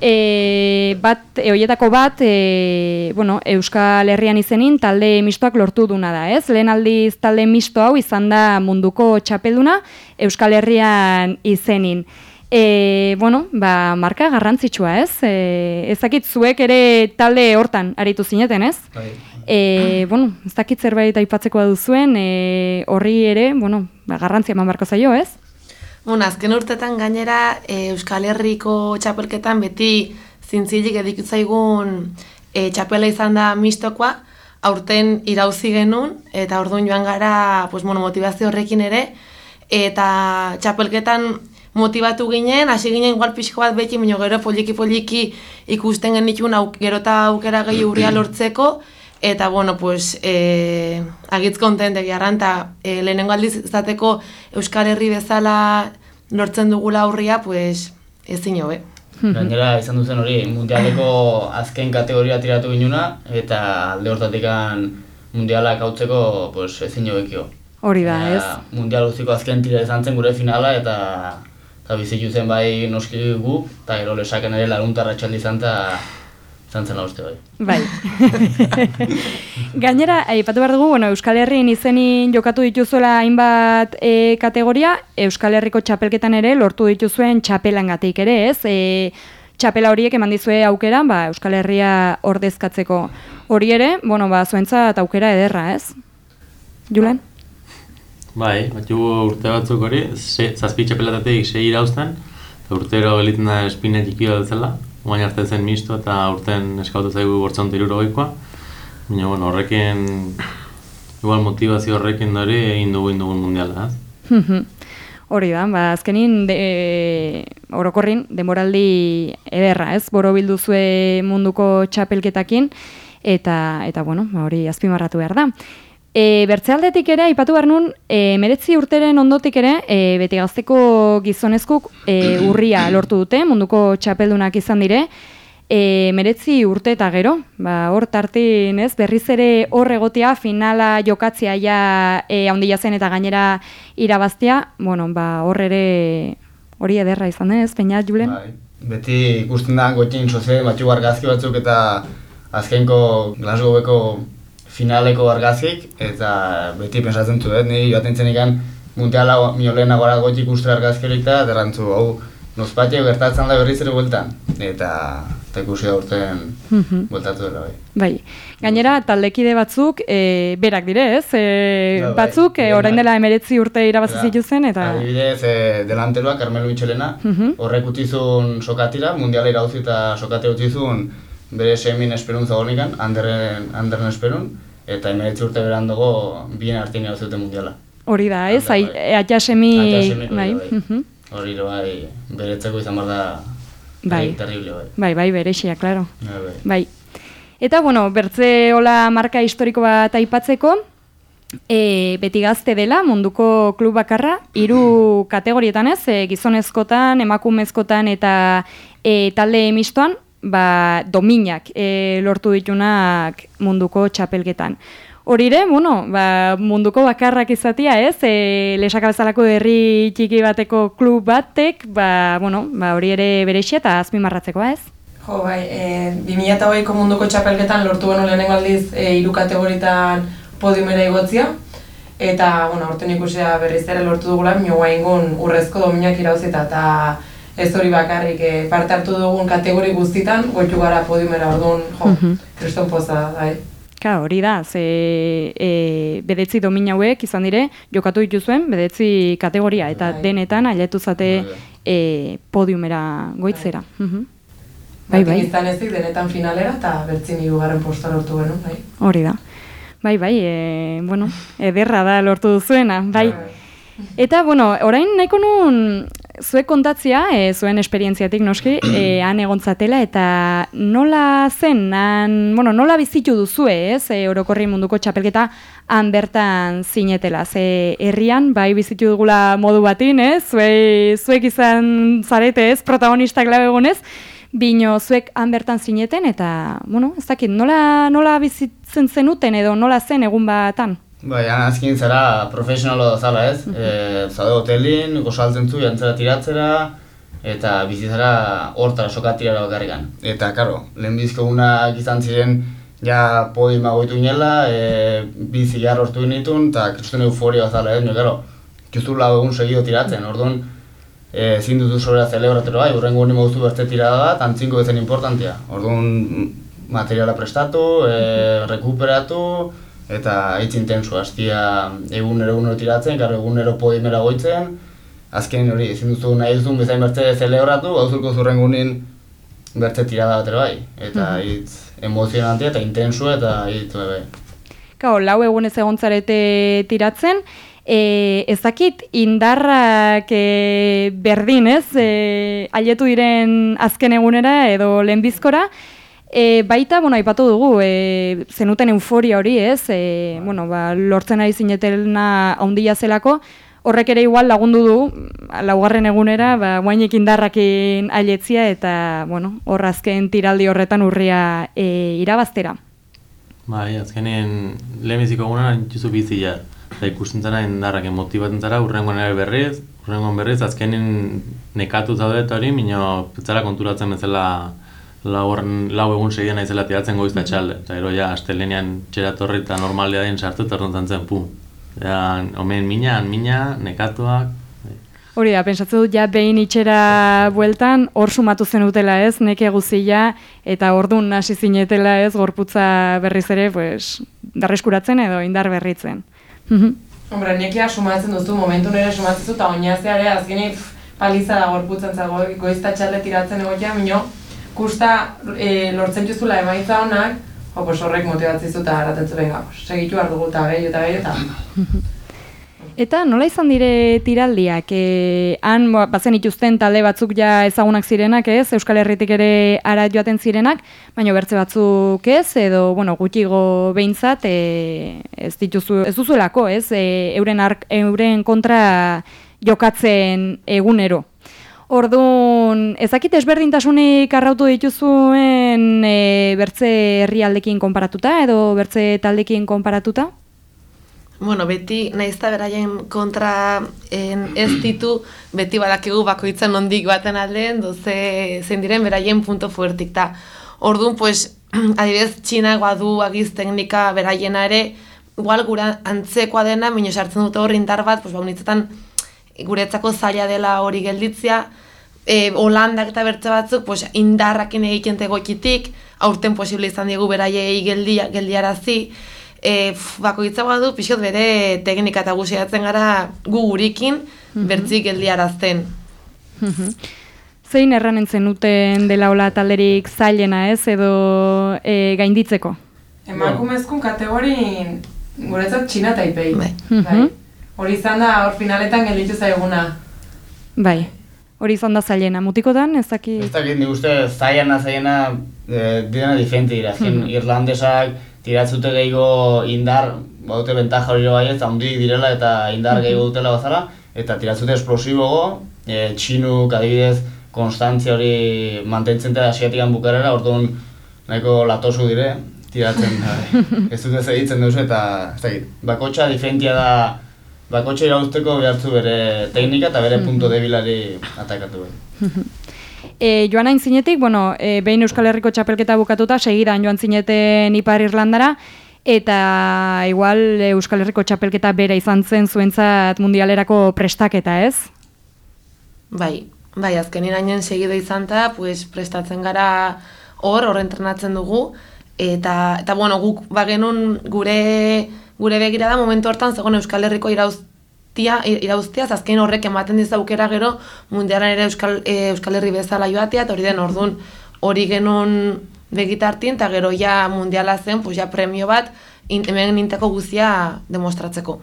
e, bat, e, hoietako bat, e, bueno, Euskal Herrian izenin talde mistoak lortu duna da, ez? Lehen aldiz talde misto hau izan da munduko txapelduna Euskal Herrian izenin. E, bueno, ba, marka garrantzitsua, ez? E, ez dakit zuek ere talde hortan aritu zineten, ez? Bai. E, bueno, ez dakit zerbait aipatzeko duzuen, e, horri ere, bueno, ba, garrantzia eman barko zaio, ez? Bueno, azken urtetan gainera e, Euskal Herriko txapelketan beti zintzilik edikutzaigun e, txapela izan da mistokoa, aurten irauzi genuen, eta orduan joan gara pues, bueno, motivazio horrekin ere, eta txapelketan motibatu ginen, hasi ginen igual pixko bat beti, baina gero poliki-poliki ikusten genitun au, gero eta aukera gehi urria lortzeko, eta bueno, pues, e, agitz kontente giarran, eta e, lehenengo aldiz izateko Euskal Herri bezala lortzen dugula aurria, pues, ezin hobe. Gainera izan duzen hori, mundialeko azken kategoria tiratu ginuna, eta alde hortatikan mundialak hautzeko pues, ezin jobekio. Hori da, ez? Mundial guztiko azken tira izan zen gure finala, eta eta bizitu zen bai noski gu, eta gero lesaken ere laruntarra txaldi izan, eta izan zen uste bai. Bai. Gainera, aipatu behar dugu, bueno, Euskal Herrin izenin jokatu dituzuela hainbat e, kategoria, Euskal Herriko txapelketan ere lortu dituzuen txapelangatik ere, ez? E, txapela horiek eman dizue aukera, ba, Euskal Herria ordezkatzeko hori ere, bueno, ba, zuentzat aukera ederra, ez? Julen? Bai, batu urte batzuk hori, se, zazpi txapelatatik sei irauzten, eta urtero geliten da espina txiki bat zela, guain arte zen misto eta urten eskautu zaigu bortzon tiruro goikoa. Baina, bueno, horrekin, igual motivazio horrekin dori egin dugu egin dugun mundiala, ez? Hori da, ba, azkenin de, orokorrin demoraldi ederra, ez? Boro bilduzue munduko txapelketakin eta eta bueno, ba, hori azpimarratu behar da. E, bertzealdetik ere, aipatu behar nun, e, meretzi urteren ondotik ere, e, beti gazteko gizonezkuk e, urria lortu dute, munduko txapeldunak izan dire, e, meretzi urte eta gero, ba, hor tartin, ez, berriz ere hor egotea, finala jokatzea ja e, handia zen eta gainera irabaztea, bueno, ba, hor ere hori ederra izan ez, peina, Julen? Bai. Beti ikusten da goitin sozial batzu argazki batzuk eta azkenko Glasgoweko finaleko argazkik, eta beti pensatzen zu, eh? ni joaten zenikan mundiala miolena gara gotik uste argazkirik da, eta errantzu, hau, nozpatio gertatzen da berriz ere bueltan, eta eta ikusi da urten Mhm. bueltatu dela bai. Bai, gainera taldekide batzuk e, berak dire, ez? E, Bai, bai. batzuk e, orain dela emeretzi urte irabazi Ja. zituzten eta... Adibidez, e, delanteroa, Carmelo Michelena, Mhm. horrek utzizun sokatira, mundiala irauzi eta sokatira utzizun bere semin esperun zagonikan, Anderren, Anderren esperun, eta emeretzi urte berandago bien artien irauzute mundiala. Hori da, ez? Ai, Aiasemi... Aiasemi, bai. bai. mhm. Hori bai, beretzeko izan behar da Bai. terrible bai. Bai, bai, berexia, claro. Bai, bai. Bai. Eta, bueno, bertze hola marka historiko bat aipatzeko, e, beti gazte dela munduko klub bakarra, hiru kategorietan ez, e, gizonezkotan, emakumezkotan eta e, talde mistoan, ba, dominak e, lortu ditunak munduko txapelketan. Hori ere, bueno, ba, munduko bakarrak izatea, ez? E, lesaka bezalako herri txiki bateko klub batek, ba, bueno, ba, hori ere berexia eta azpimarratzekoa, ez? Jo, bai, e, 2008ko munduko txapelketan lortu beno lehenengo aldiz e, hiru kategoritan podiumera igotzia. Eta, bueno, aurten ikusia berriz ere lortu dugula, mio guaingun urrezko dominak irauzita, eta ez hori bakarrik e, parte hartu dugun kategori guztitan, goitu gara podiumera orduan, jo, Mhm. kriston poza, bai. Ka, hori da, ze e, bedetzi domina hauek izan dire, jokatu dituzuen bedetzi kategoria, eta denetan ailetu zate e, podiumera goitzera. Mhm. Bai, bai, Izan ezik denetan finalera, eta bertzin hirugarren posta lortu genuen, bai. hori da. Bai, bai, e, bueno, ederra da lortu duzuena, bai. Eta, bueno, orain nahiko nun zuek kontatzia, e, zuen esperientziatik noski, e, han egontzatela, eta nola zen, han, bueno, nola bizitu duzue, ez, e, orokorri munduko txapelketa han bertan zinetela, ze herrian, bai bizitu dugula modu batin, ez, zuei, zuek izan zarete, ez, protagonistak labe egonez, Bino zuek han bertan zineten eta, bueno, ez dakit, nola, nola bizitzen zenuten edo nola zen egun batan? Bai, azkin zara profesionalo zala ez, e, zaude hotelin, gozaltzen zu, jantzera tiratzera, eta bizitzara hortara sokatirara bakarrikan. Eta, karo, lehenbizko egunak izan ziren, ja podima goitu inela, e, bi zigar hortu initun, eta kristuen euforia zala ez, nio, karo, justu lau egun segido tiratzen, orduan, e, ezin duzu sobera zelebratero bai, urrengo honi moduzu beste tirada bat, antzinko bezen importantia. Orduan, materiala prestatu, e, rekuperatu, eta hitz intensu, hastia egunero egunero tiratzen, gero egunero podimera goitzen, azken hori, ezin duzu nahi duzun bezain bertze zelebratu, gauzulko zurren gunin bertze tirada batero bai, eta Mhm. hitz emozionantia eta intensu eta hitz bai, bai. Kao, lau egunez egontzarete tiratzen, e, ez dakit indarrak e, berdin, ez, e, aietu diren azken egunera edo lehenbizkora, E, baita, bueno, aipatu dugu, e, zenuten euforia hori, ez? E, bueno, ba, lortzen ari zinetena haundia zelako, horrek ere igual lagundu du, laugarren egunera, ba, guainik indarrakin ailetzia, eta, bueno, hor azken tiraldi horretan urria e, irabaztera. Bai, azkenean lehenbiziko egunan dituzu bizia. Eta ikusten zara indarrak motibatzen zara, urrengoan ere berriz, urrengoan berriz, azkenean nekatu zaude eta hori, petzara konturatzen bezala lau, horren- lau egun segidan naizela tiratzen goizta txalde. Eta gero ja, astelenean txera torri eta normalia den sartu eta orduan zen, pum. Ja, omen mina, han mina, nekatuak, Hori da, pensatzen dut ja behin itxera bueltan, hor sumatu zenutela ez, neke guzia, eta ordun hasi zinetela ez, gorputza berriz ere, pues, darreskuratzen edo indar berritzen. Mhm. Hombre, nekia sumatzen duzu, momentu nire sumatzen zu, eta oinazteare azkenik pff, paliza da gorputzen zago, goizta txalde tiratzen egotia, mino, kusta e, lortzen juzula emaitza honak, jo, pues horrek motibatzi zu eta eraten zu, venga, pues, segitu behar dugu eta gehi eta gehi eta... Eta nola izan dire tiraldiak? E, han ba- bazen ituzten talde batzuk ja ezagunak zirenak, ez? Euskal Herritik ere ara joaten zirenak, baina bertze batzuk ez, edo, bueno, gutxigo behintzat, e, ez dituzu, ez duzuelako, ez? E, euren, ark, euren kontra jokatzen egunero. Orduan, ezakit ezberdintasunik arrautu dituzuen e, bertze herrialdekin konparatuta edo bertze taldekin konparatuta? Bueno, beti naizta beraien kontra en, ez ditu, beti badakigu bakoitzan nondik baten aldeen, doze zein diren beraien punto fuertik da. Orduan, pues, adibidez, txinak badu agiz teknika beraiena ere, igual gura antzekoa dena, minio sartzen dute hor indar bat, pues, baunitzetan guretzako zaila dela hori gelditzea, e, Holandak eta bertze batzuk, pues, indarrakin egiten tegokitik, aurten posible izan diegu beraiei geldia, geldiarazi, e, pf, bakoitza badu, pixot bere teknika eta guziatzen gara gu gurikin, bertzik geldiarazten. Zein erranen zenuten dela hola talderik zailena ez, edo e, gainditzeko? Emakumezkun kategorin guretzat txina taipei. Bai. Mhm. Hori izan da hor finaletan gelditu zaiguna. Bai. Hori izan da zailena. Mutikotan, ez daki... Ez dakit, nik uste zaiana, zaiana, e, dira diferente dira. Azken Mhm. Irlandesak tiratzute gehiago indar, baute bentaja hori bai ez, handik direla eta indar Mhm. gehiago dutela bazara, eta tiratzute esplosibogo, e, txinuk adibidez, konstantzia hori mantentzen da asiatikan bukarera, orduan nahiko latosu dire, tiratzen, ez dute segitzen duzu eta, ez dakit, bakotxa diferentia da, bakotxa irauzteko behartzu bere teknika eta bere punto debilari atakatu bai. E, joan hain zinetik, bueno, e, behin Euskal Herriko txapelketa bukatuta, segidan joan zineten Ipar Irlandara, eta igual Euskal Herriko txapelketa bera izan zen zuentzat mundialerako prestaketa, ez? Bai, bai, azken irainen segido izan ta, pues, prestatzen gara hor, hor entrenatzen dugu, eta, eta bueno, guk bagenun gure, gure begira da momentu hortan, zegoen Euskal Herriko irauztia, irauztia, azken horrek ematen dizaukera gero, mundialan ere Euskal, e, Euskal Herri bezala joatea, eta hori den ordun hori genuen begitartin, eta gero ja mundiala zen, pues, ja premio bat, in, hemen ninteko guzia demostratzeko.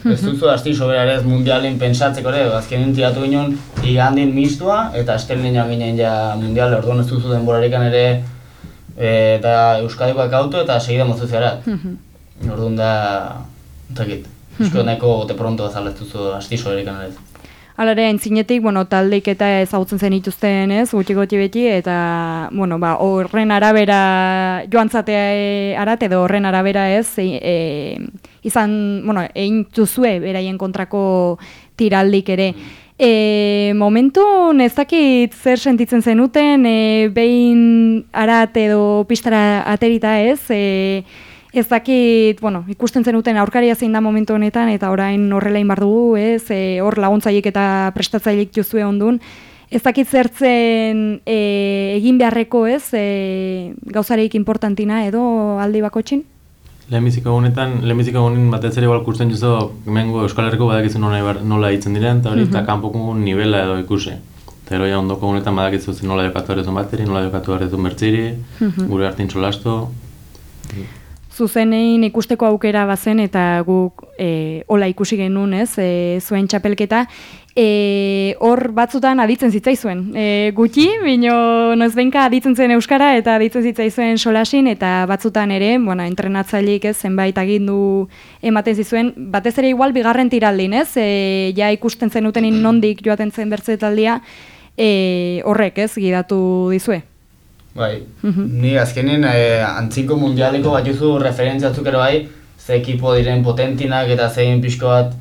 Ez duzu asti soberarez mundialin pentsatzeko ere, azkenin tiratu ginen igandin mistua eta estelin ginen ja mundial, orduan ez duzu denborarikan ere e, eta Euskadikoak auto eta segida mozu. Orduan da, entzakit, esko nahiko gote pronto bazala ez duzu asti soberarikan ere. Hala ere, aintzinetik, bueno, taldeik eta ezagutzen zen ituzten, ez, gutxi gutxi beti, eta, bueno, ba, horren arabera joan zatea e, arat, edo horren arabera ez, e, e, izan, bueno, egin tuzue beraien kontrako tiraldik ere. E, momentu, ez dakit zer sentitzen zenuten, e, behin arat edo pistara aterita ez, e, Ez dakit, bueno, ikusten zenuten aurkaria zein da momentu honetan, eta orain horrela inbar dugu, ez, e, hor laguntzaiek eta prestatzaileik jozue ondun. Ez dakit zertzen e, egin beharreko, ez, e, gauzareik importantina edo aldi bakotxin? Lehenbiziko egunetan, lehenbiziko egunen batez ere igual kusten juzo, hemengo Euskal Herriko badakizu nola, hitzen diren, eta hori, eta Mhm. kanpoko nivela edo ikusi. Eta gero ja ondoko egunetan badakizu nola jokatu arrezun bateri, nola jokatu arrezun bertziri, Mhm. gure hartin solasto. Zuzenein ikusteko aukera bazen eta guk e, hola ikusi genuen, ez, e, zuen txapelketa, e, hor batzutan aditzen zitzaizuen. E, gutxi, bino noizbenka aditzen zen euskara eta aditzen zitzaizuen solasin eta batzutan ere, bueno, entrenatzaileik ez, zenbait agindu ematen zizuen, batez ere igual bigarren tiraldin, ez, e, ja ikusten zenutenin nondik joaten zen bertzetaldia, e, horrek, ez, gidatu dizue. Bai, Mhm. ni azkenin eh, antzinko mundialiko bat juzu referentziatzuk ere bai, ze ekipo diren potentinak eta zein pixko bat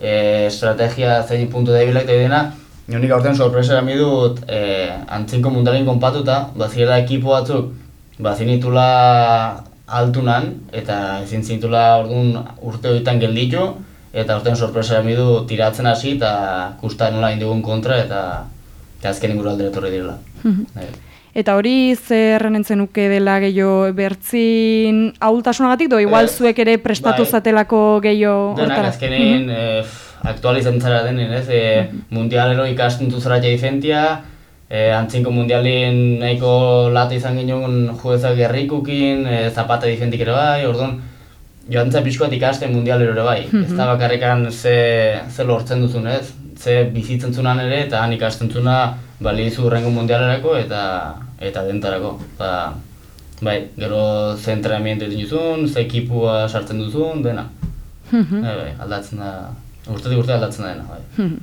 eh, estrategia zein puntu debilak eta dena, Nik aurten sorpresa erami dut eh, antzinko mundialin konpatuta, bazirela ekipo batzuk, bazinitula altunan, eta ezin zintula orduan urte horietan gelditu, eta aurten sorpresa erami du tiratzen hasi eta kusta nola indigun kontra, eta, eta azken inguru aldera etorri direla. Bai. Eta hori zer zenuke dela gehiago bertzin ahultasunagatik, do igual Ez, zuek ere prestatu bai. zatelako gehiago Denak hortara? azkenin Mhm. eh, aktualizatzen zara denen, ez? E, mundialero ikastuntzu zara diferentia, e, antzinko mundialin nahiko lata izan ginen juezak gerrikukin, e, zapata diferentik ere bai, orduan joan za pixko bat ikasten mundialero ere bai. Ez da bakarrikan ze, ze lortzen duzun, ez? Ze bizitzen zunan ere, eta han ikasten zuna balizu urrengo mundialerako eta eta dentarako. Ba, bai, gero ze entrenamiento egiten duzun, ze ekipua sartzen duzun, dena. Mhm. Bai, bai, aldatzen da, urtetik urte aldatzen da dena, bai. Mhm.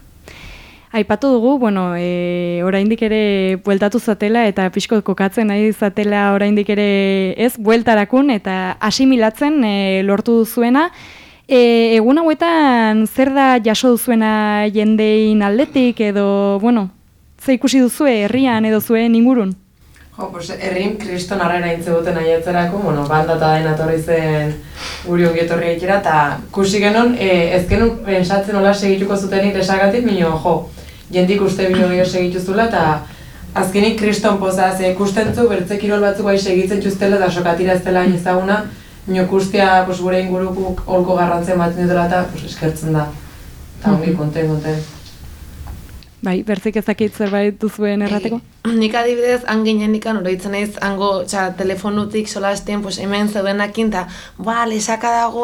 Aipatu dugu, bueno, e, oraindik ere bueltatu zatela eta pixko kokatzen nahi zatela oraindik ere ez bueltarakun eta asimilatzen e, lortu duzuena. E, egun hauetan zer da jaso duzuena jendein aldetik edo, bueno, ze ikusi duzue herrian edo zuen ingurun? Jo, pues, errin kriston arrera intzeguten aietzerako, bueno, banda eta den atorri zen guri ongi etorri egitera, eta kusi genon, e, ez genuen pensatzen nola segituko zutenik desagatik, minio, jo, jendik uste bino gehiago segituzula, eta azkenik kriston poza, ze ikusten zu, bertze kirol batzuk bai segitzen txuztela, eta sokatira ez dela ezaguna, nio kustia, pues, gure ingurukuk holko garrantzen bat dutela, eta pues, eskertzen da. Eta ongi, konten, konten. Bai, bertzik ezakit zerbait duzuen errateko? Nik adibidez, han ginen nikan oroitzen naiz, hango txa, telefonutik solastien, pues, hemen zeudenakin, eta ba, lesaka dago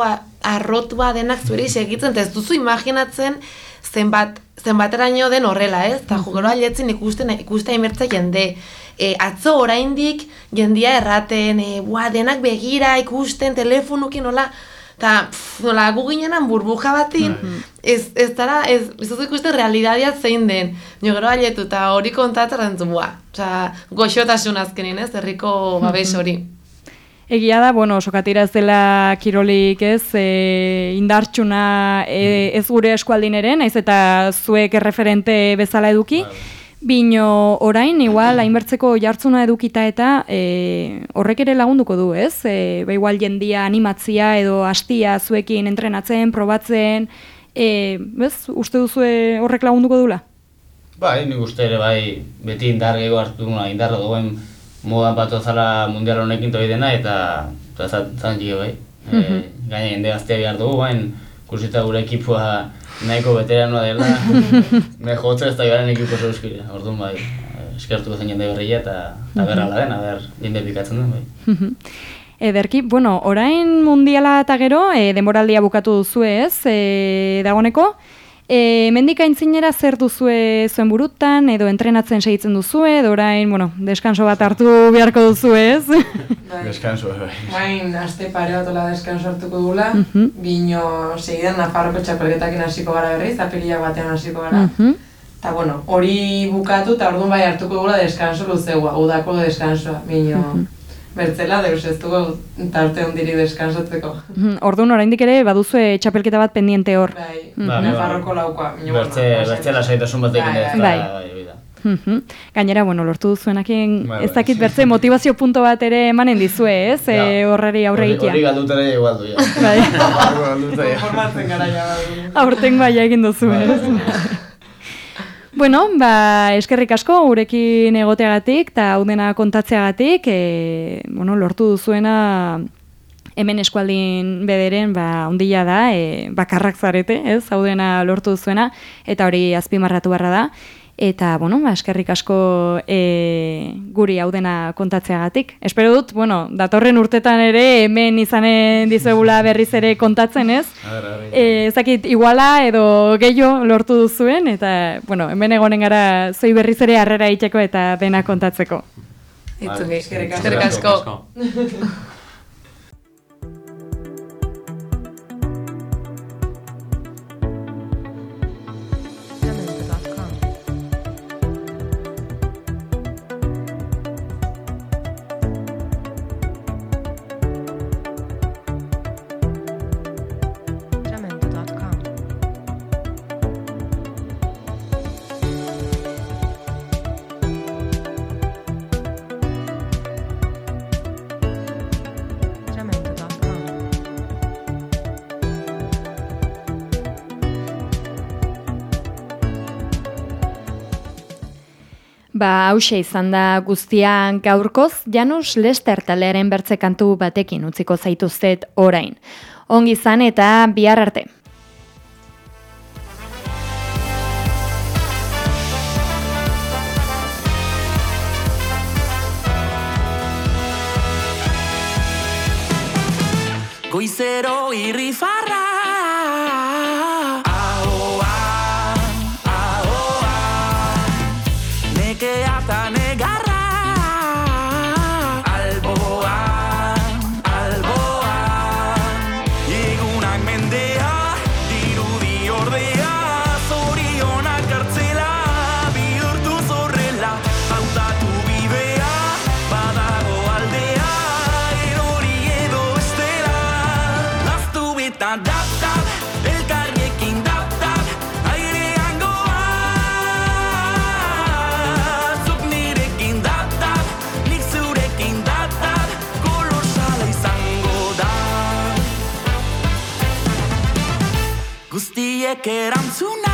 arrotua denak zueri segitzen, eta ez duzu imaginatzen zenbat, zenbateraino den horrela, ez? Eta jugero aletzen ikusten, ikusten imertza jende. E, atzo oraindik jendia erraten, e, bua, denak begira ikusten, telefonukin nola, eta pff, nola gu ginenan burbuja batin, ez, ez dara, ez, ez duzu ikusten realidadia zein den. Jo gero aletu eta hori kontatzen rantzun, bua, oza, goxotasun azkenin, ez, herriko babes hori. Egia da, bueno, sokatira ez dela kirolik ez, e, indartxuna e, ez gure eskualdin ere, naiz eta zuek erreferente bezala eduki. Bino orain, igual, hainbertzeko jartzuna edukita eta e, horrek ere lagunduko du, ez? E, ba, igual jendia animatzia edo hastia zuekin entrenatzen, probatzen, e, bez, uste duzue horrek lagunduko dula? Bai, nik uste ere bai, beti indar gehiago hartu duguna, indarra duen modan batu zala mundial honekin toi dena, eta eta zan, zan jio, bai. E, gaina jende gaztea behar dugu, bain, kusita gure ekipua nahiko veteranoa dela, me jotze ez da garen ekipo zeuskire, orduan bai, eh, eskertuko zen jende berria eta eta berra la den, aber jende pikatzen den, bai. Ederki, bueno, orain mundiala eta gero, e, denboraldia bukatu duzue ez, e, dagoneko. E, mendik aintzinera zer duzue zuen burutan, edo entrenatzen segitzen duzue, edo orain, bueno, deskanso bat hartu beharko duzue ez. Deskanso, bai. Bain, aste pare bat ola deskanso hartuko dugula, Mhm. bino segidan Nafarroko txapelketakin hasiko gara berriz, apirila batean hasiko gara. Mhm. Eta bueno, hori bukatu eta orduan bai hartuko dugula deskanso luzeua, udako deskansoa, bino bertzela deus ez dugu tarte hondirik deskansatzeko. Mhm, Orduan oraindik ere baduzue txapelketa bat pendiente hor. Bai, Mhm. Ba, Nafarroko laukoa, bino bueno, Bertze, bertze lasaitasun batekin Bai, ez da, bai. bai. Mhm. Gainera, bueno, lortu duzuenakin, Bai, ez bai. dakit bertze motivazio punto bat ere emanen dizue, ez? E, horreri aurre egitea. Hori galdutera igual du, ja. Bai. Ja. Formatzen gara ja. Aurten bai egin duzu, ez? Bueno, ba, eskerrik asko gurekin egoteagatik eta hau dena kontatzeagatik, e, bueno, lortu duzuena hemen eskualdin bederen ba ondila da, e, bakarrak zarete, ez? Hau dena lortu duzuena eta hori azpimarratu barra da. Eta, bueno, ba, eskerrik asko e, guri hau dena kontatzeagatik. Espero dut, bueno, datorren urtetan ere hemen izanen dizuegula berriz ere kontatzen, ez? E, ez dakit, iguala edo gehiago lortu duzuen, eta, bueno, hemen egonen gara zoi berriz ere harrera itxeko eta dena kontatzeko. Itzungi, Eskerrik asko. eskerrik asko. Ba, hause izan da guztian gaurkoz, Janus Lester taldearen bertze kantu batekin utziko zaituztet orain. Ongi izan eta bihar arte. Goizero irrifarra horiek erantzuna